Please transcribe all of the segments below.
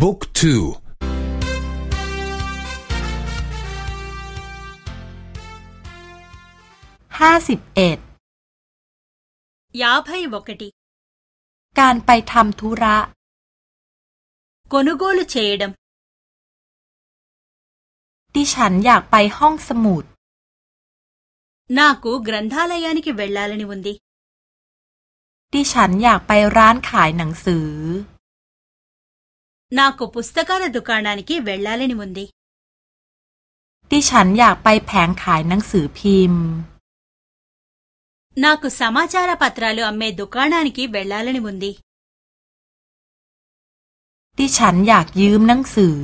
บุ๊กทูห้าสิบเอ็ดยาพยบอกติ การไปทำธุระ กนุโกลเชดมดิฉันอยากไปห้องสมุดนากูกรันธาลายานิกิเวลลาลนิวันดีดิฉันอยากไปร้านขายหนังสือ నాకు ప ు స ్ త క ాด ద กาా ణ ా న ిีเวลลาเล ల న ి ఉంది ดิฉันอยากไปแผงขายหนังสือพิมพ์นาคุสามาจาราพัตราลุอเมดุกานานิกิเวลลาเลนิมุนดีดิฉันอยากยืมหนังสือ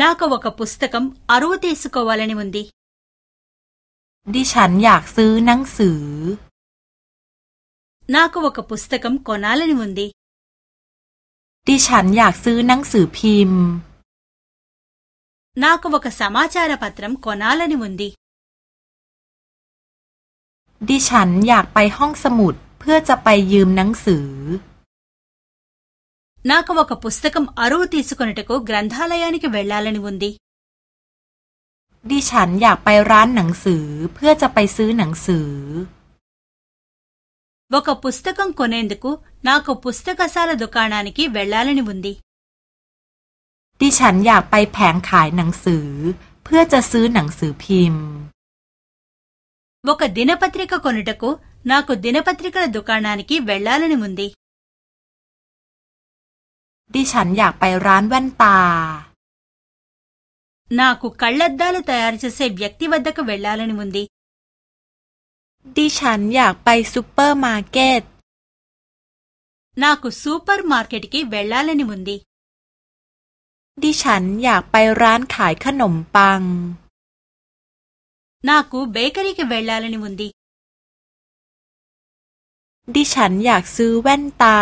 นาคุวกับปุสตกรรมอารุติสุกวาเลนิมุนดีดิฉันอยากซื้อหนังสือนาคุวกับปุสตกรมกอนาเลนิมุนดีดิฉันอยากซื้อหนังสือพิมพ์ నాకు ఒ ก స మ ా చ า ర పత్రం క ొ న นาลนิมุนดี ดิฉันอยากไปห้องสมุดเพื่อจะไปยืมหนังสือ นาคุ ఒ ก పుస్తకం అరువు ุీ స ు క ొ న กรัน గ ్ ర า థ า ల య ా న ి క ి వ ลา్ ళ ా ల న ి ఉ ంดิฉันอยากไปร้านหนังสือเพื่อจะไปซื้อหนังสือ ఒక పుస్తకం కొనేందుకు నాకు పుస్తకశాల దుకాణానికి వెళ్ళాలని ఉంది ดิฉันอยากไปแผงขายหนังสือเพื่อจะซื้อหนังสือพิมพ์ ఒక దినపత్రిక కొనుటకు నాకు దినపత్రికల దుకాణానికి వెళ్ళాలని ఉంది ดิฉันอยากไปร้านแว่นตา నాకు కళ్ళద్దాలు తయారు చేసే వ్యక్తి వద్దకు వెళ్ళాలని ఉంది ดิฉันอยากไปซูเปอร์มาร์เก็ตน่ากูซูเปอร์มาร์เก็ตกี่เวลาเลยนีมุนดี ดิฉันอยากไปร้านขายขนมปังน่ากูเบเกอรี่กี่เวลาเลยนีมุนดี ดิฉันอยากซื้อแว่นตา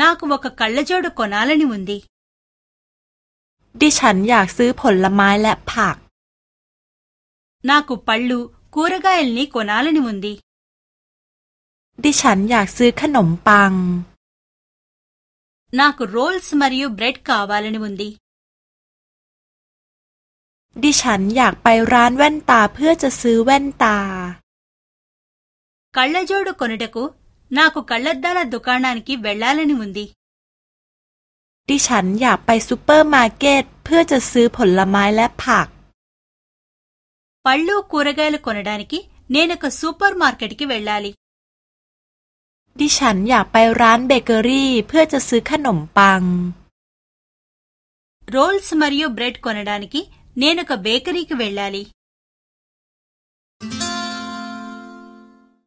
น่ากูบอกกัลเลจอดกอนาเลยนีมุนดี ดิฉันอยากซื้อผลไม้และผักน่ากูปัลลูกูรกาเอลนี่กคน่าลนี่มุนดี ดิฉันอยากซื้อขนมปังนักโรลส์มาริโอเบรดคาวาลนี่มุนดี ดิฉันอยากไปร้านแว่นตาเพื่อจะซื้อแว่นตาคัลลาจอดูคนนีเด็กูนาคคัลลัดดาราดูการนันกีเวลล่าลนี่มุนดี ดิฉันอยากไปซูเปอร์มาร์เก็ตเพื่อจะซื้อผลไม้และผัก పళ్ళు కూరగాయలు కొనడానికి నేనొక సూపర్ మార్కెట్కి వెళ్ళాలి ดิฉันอยากไปร้านเบเกอรี่เพื่อจะซื้อขนมปัง రోల్స్ మరియు బ్రెడ్ కొనడానికి నేనొక బేకరీకి వెళ్ళాలి